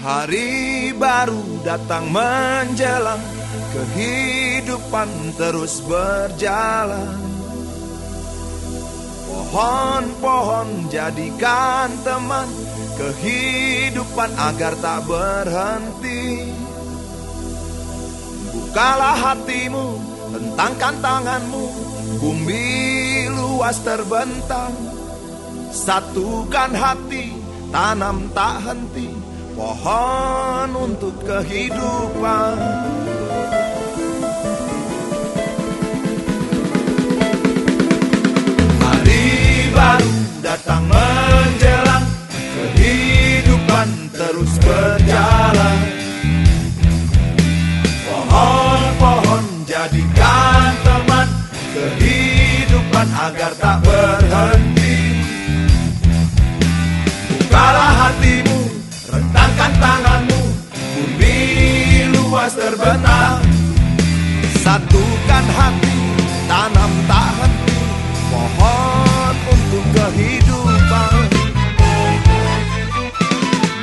Hari baru datang menjelang Kehidupan terus berjalan. Pohon-pohon jadikan teman Kehidupan agar tak berhenti Bukalah hatimu, tentangkan tanganmu Bumi luas terbentang. Satukan hati, tanam tak henti pohon untuk kehidupan. Hari baru datang terbentang Satukan hati Tanam tak henti. Pohon untuk kehidupan.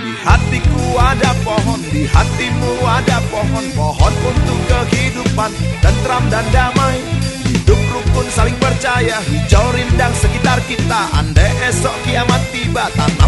Di hatiku ada pohon Di hatimu ada pohon. Pohon untuk kehidupan Tentram dan damai. Hidup rukun saling percaya Hijau rindang sekitar kita. Andai esok kiamat tiba Tanam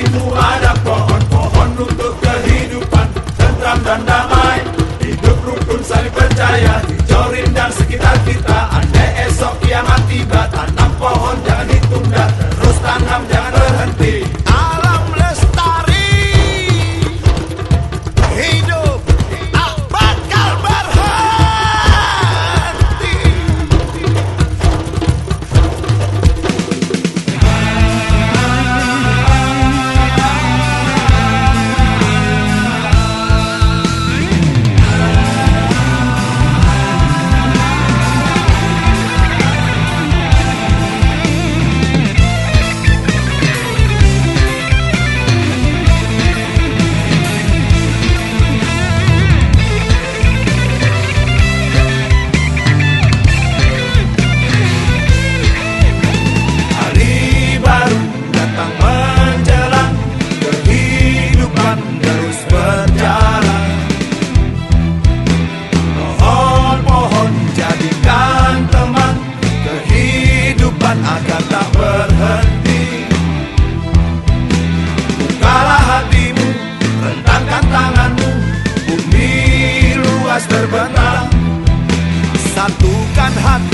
hatimu ada pohon Pohon untuk kehidupan, tentram dan damai Hidup rukun saling percaya, hijau rindang sekitar kita Andai esok kiamat tiba, tanam berhenti. Bukalah hatimu, rentangkan tanganmu Bumi luas terbentang. Satukan hati,